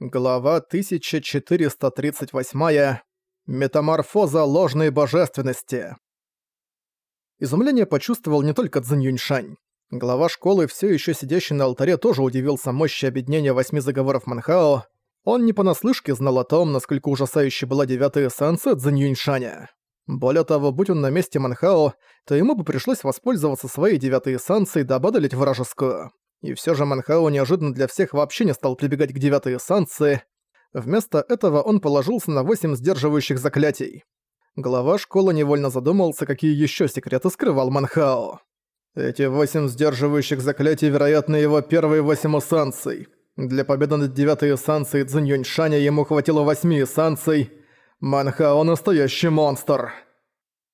Глава 1438. Метаморфоза ложной божественности. Изумление почувствовал не только Цзинь Юньшань. Глава школы, все еще сидящий на алтаре, тоже удивился мощи объединения восьми заговоров Манхао. Он не понаслышке знал о том, насколько ужасающей была девятая эссенция Цзинь Юньшаня. Более того, будь он на месте Манхао, то ему бы пришлось воспользоваться своей девятой эссенцией, дабы одолеть вражескую. И все же Манхао неожиданно для всех вообще не стал прибегать к девятой эссанции. Вместо этого он положился на восемь сдерживающих заклятий. Глава школы невольно задумался, какие еще секреты скрывал Манхао. Эти восемь сдерживающих заклятий, вероятно, его первые восемь эссанций. Для победы над девятой эссанцией Цзинь Юньшаня ему хватило восьми эссанций. Манхао настоящий монстр.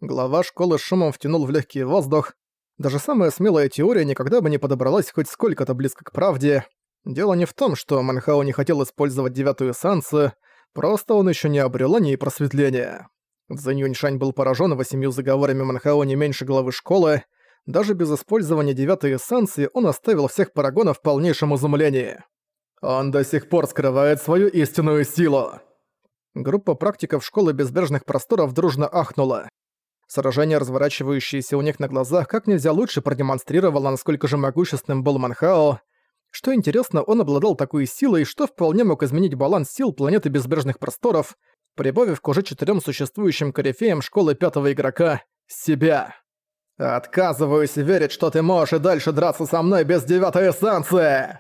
Глава школы шумом втянул в легкий воздух, даже самая смелая теория никогда бы не подобралась хоть сколько-то близко к правде. Дело не в том, что Манхао не хотел использовать девятую эссенцию, просто он еще не обрел о ней просветления. Цзэнь Юньшань был поражен восемью заговорами Манхао не меньше главы школы. Даже без использования девятой эссенции он оставил всех парагонов в полнейшем изумлении. «Он до сих пор скрывает свою истинную силу!» Группа практиков школы безбрежных просторов дружно ахнула. Сражение, разворачивающееся у них на глазах, как нельзя лучше продемонстрировало, насколько же могущественным был Манхао. Что интересно, он обладал такой силой, что вполне мог изменить баланс сил планеты безбрежных просторов, прибавив к уже четырем существующим корифеям школы пятого игрока себя. «Отказываюсь верить, что ты можешь и дальше драться со мной без девятой эссенции!»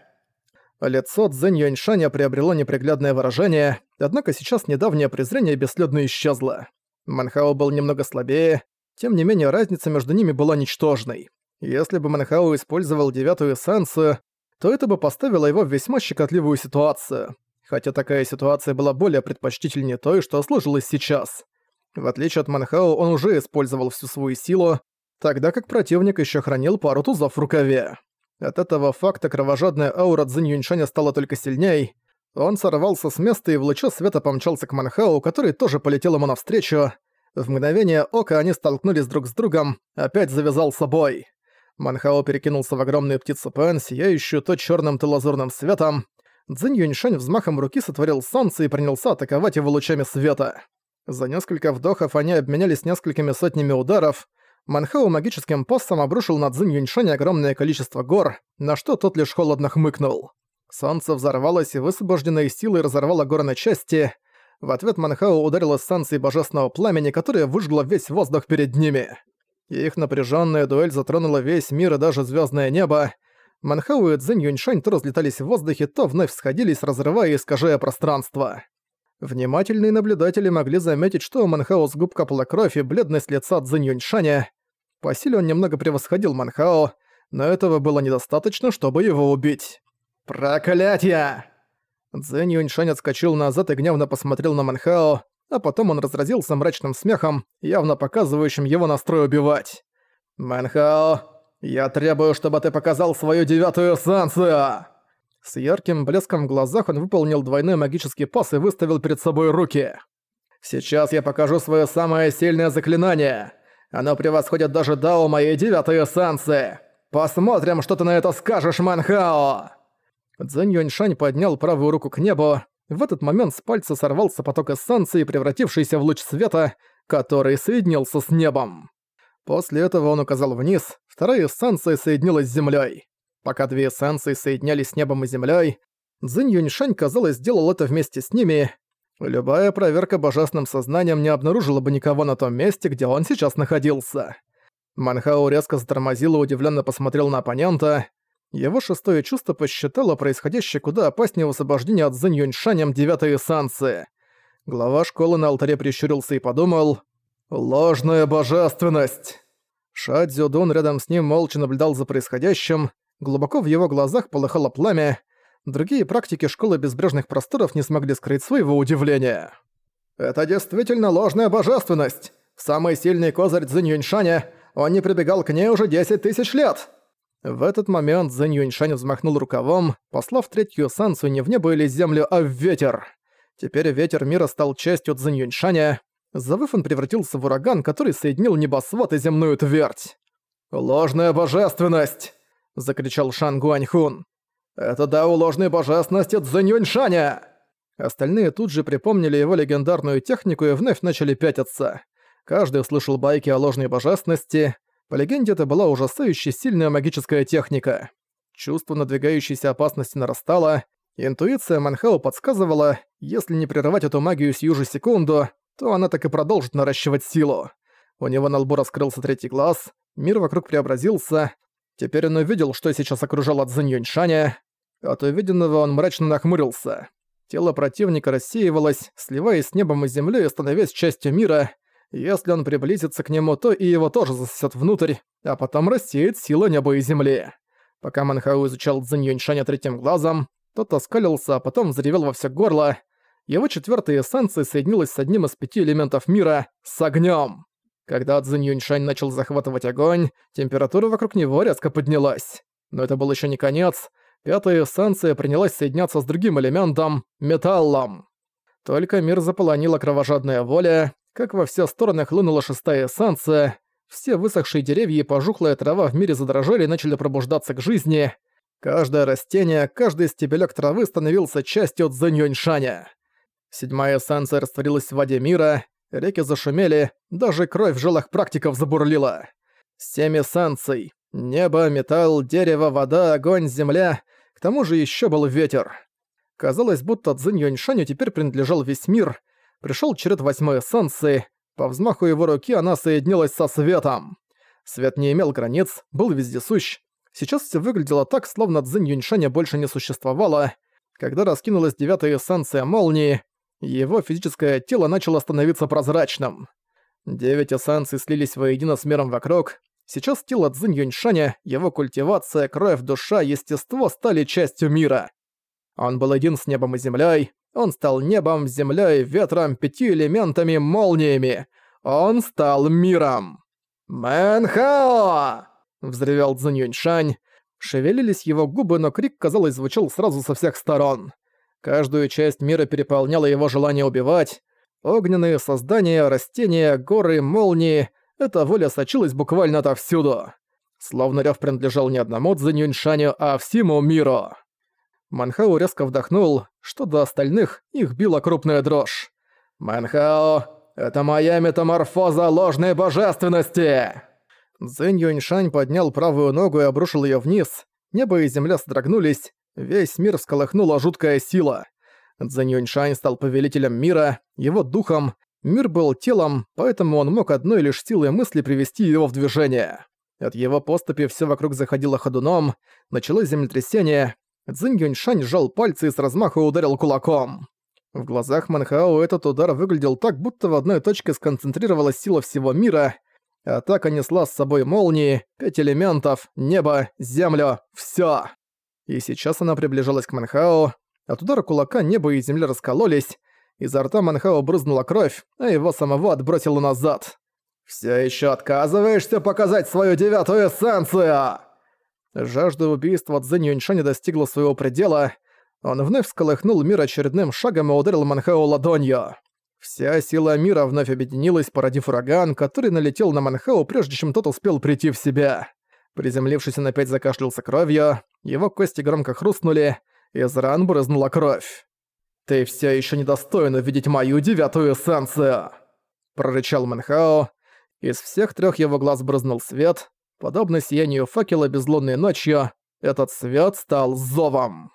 Лицо Цзэнь Юэньшаня приобрело неприглядное выражение, однако сейчас недавнее презрение бесследно исчезло. Манхао был немного слабее, тем не менее разница между ними была ничтожной. Если бы Манхао использовал девятую эссенцию, то это бы поставило его в весьма щекотливую ситуацию. Хотя такая ситуация была более предпочтительнее той, что сложилась сейчас. В отличие от Манхао, он уже использовал всю свою силу, тогда как противник еще хранил пару тузов в рукаве. От этого факта кровожадная аура Цзинь Юньшаня стала только сильней, он сорвался с места и в луче света помчался к Манхау, который тоже полетел ему навстречу. В мгновение ока они столкнулись друг с другом, опять завязался бой. Манхао перекинулся в огромную птицу Пэн, сияющую то черным, то лазурным светом. Цзинь Юньшань взмахом руки сотворил солнце и принялся атаковать его лучами света. За несколько вдохов они обменялись несколькими сотнями ударов. Манхао магическим постом обрушил на Цзинь Юньшань огромное количество гор, на что тот лишь холодно хмыкнул. Солнце взорвалось и высвобожденной силой разорвало горы на части. В ответ Манхао ударила станцией божественного пламени, которая выжгла весь воздух перед ними. Их напряженная дуэль затронула весь мир и даже звездное небо. Манхау и Цзинь Юньшань то разлетались в воздухе, то вновь сходились, разрывая и искажая пространство. Внимательные наблюдатели могли заметить, что у Манхао с губ капала кровь и бледность лица Цзинь Юньшаня. По силе он немного превосходил Манхао, но этого было недостаточно, чтобы его убить. «Проклятье!» Цзэнь Юньшань отскочил назад и гневно посмотрел на Манхао, а потом он разразился мрачным смехом, явно показывающим его настрой убивать. «Манхао, я требую, чтобы ты показал свою девятую эссенцию!» С ярким блеском в глазах он выполнил двойной магический пас и выставил перед собой руки. «Сейчас я покажу свое самое сильное заклинание. Оно превосходит даже Дао моей девятой эссенции. Посмотрим, что ты на это скажешь, Манхао!» Цзэнь Юаньшань поднял правую руку к небу. В этот момент с пальца сорвался поток эссенции, превратившийся в луч света, который соединился с небом. После этого он указал вниз, вторая эссенция соединилась с землей. Пока две эссенции соединялись с небом и землей, Цзинь Юньшань, казалось, сделал это вместе с ними. Любая проверка божественным сознанием не обнаружила бы никого на том месте, где он сейчас находился. Манхау резко затормозил и удивленно посмотрел на оппонента. Его шестое чувство посчитало происходящее куда опаснее освобождения от Зэнь Юньшанем девятой эссанции. Глава школы на алтаре прищурился и подумал «Ложная божественность!» Ша Цзюдун рядом с ним молча наблюдал за происходящим, глубоко в его глазах полыхало пламя, другие практики школы безбрежных просторов не смогли скрыть своего удивления. «Это действительно ложная божественность! Самый сильный козырь Цзинь Юньшаня, он не прибегал к ней уже 10 тысяч лет!» В этот момент Зэнь Юньшань взмахнул рукавом, послав третью санцию не в небо или землю, а в ветер. Теперь ветер мира стал частью Цзэнь Юньшаня. Завыв он превратился в ураган, который соединил небосвод и земную твердь. «Ложная божественность!» — закричал Шан Гуаньхун. «Это дао ложной божественности Цзэнь Юньшаня!» Остальные тут же припомнили его легендарную технику и вновь начали пятиться. Каждый услышал байки о ложной божественности. По легенде, это была ужасающе сильная магическая техника. Чувство надвигающейся опасности нарастало. Интуиция Манхау подсказывала, если не прерывать эту магию сию же секунду, то она так и продолжит наращивать силу. У него на лбу раскрылся третий глаз, мир вокруг преобразился. Теперь он увидел, что сейчас окружало Цзинь Юньшаня. От увиденного он мрачно нахмурился. Тело противника рассеивалось, сливаясь с небом и землей и становясь частью мира. Если он приблизится к нему, то и его тоже засосет внутрь, а потом рассеет сила неба и земли. Пока Манхау изучал Цзинь Юньшаня третьим глазом, тот оскалился, а потом взревел во все горло. Его четвертая эссенция соединилась с одним из пяти элементов мира — с огнем. Когда Цзинь Юньшань начал захватывать огонь, температура вокруг него резко поднялась. Но это был еще не конец пятая эссенция принялась соединяться с другим элементом — металлом. Только мир заполонила кровожадная воля, как во все стороны хлынула шестая эссенция, все высохшие деревья и пожухлая трава в мире задрожали и начали пробуждаться к жизни. Каждое растение, каждый стебелек травы становился частью Цзэньюньшаня. Седьмая эссенция растворилась в воде мира, реки зашумели, даже кровь в жилах практиков забурлила. Семь эссенций — небо, металл, дерево, вода, огонь, земля к тому же еще был ветер. Казалось, будто Цзинь Юньшаню теперь принадлежал весь мир. Пришел черед восьмой эссенции. По взмаху его руки она соединилась со светом. Свет не имел границ, был вездесущ. Сейчас все выглядело так, словно Цзинь Юньшаня больше не существовало. Когда раскинулась девятая эссенция молнии, его физическое тело начало становиться прозрачным. Девять эссенций слились воедино с миром вокруг, Сейчас тело Цзинь Юньшаня, его культивация, кровь, душа, естество стали частью мира. Он был один с небом и землей. Он стал небом, землей, ветром, пяти элементами, молниями. Он стал миром. «Мэнхао!» — взревел Цзинь Юньшань. Шевелились его губы, но крик, казалось, звучал сразу со всех сторон. Каждую часть мира переполняло его желание убивать. Огненные создания, растения, горы, молнии эта воля сочилась буквально отовсюду. Словно рёв принадлежал не одному Цзиньюньшаню, а всему миру. Манхао резко вдохнул, что до остальных их била крупная дрожь. «Манхао, это моя метаморфоза ложной божественности!» Цзинь Юньшань поднял правую ногу и обрушил её вниз. Небо и земля содрогнулись, весь мир всколыхнула жуткая сила. Цзинь Юньшань стал повелителем мира, его духом, Мир был телом, поэтому он мог одной лишь силой мысли привести его в движение. От его поступи все вокруг заходило ходуном, началось землетрясение, Цзинь Юньшань сжал пальцы и с размаха ударил кулаком. В глазах Манхао этот удар выглядел так, будто в одной точке сконцентрировалась сила всего мира, атака несла с собой молнии, пять элементов, небо, землю, всё. И сейчас она приближалась к Манхао, от удара кулака небо и земля раскололись, Изо рта Манхао брызнула кровь, а его самого отбросило назад. «Всё ещё отказываешься показать свою девятую эссенцию!» Жажда убийства Цзэнь Юньшаня достигла своего предела. Он вновь всколыхнул мир очередным шагом и ударил Манхао ладонью. Вся сила мира вновь объединилась, породив ураган, который налетел на Манхао, прежде чем тот успел прийти в себя. Приземлившись, он опять закашлялся кровью, его кости громко хрустнули, из ран брызнула кровь. «Ты все еще недостоин увидеть мою девятую эссенцию!» Прорычал Мэнхао. Из всех трех его глаз брызнул свет. Подобно сиянию факела безлунной ночью, этот свет стал зовом.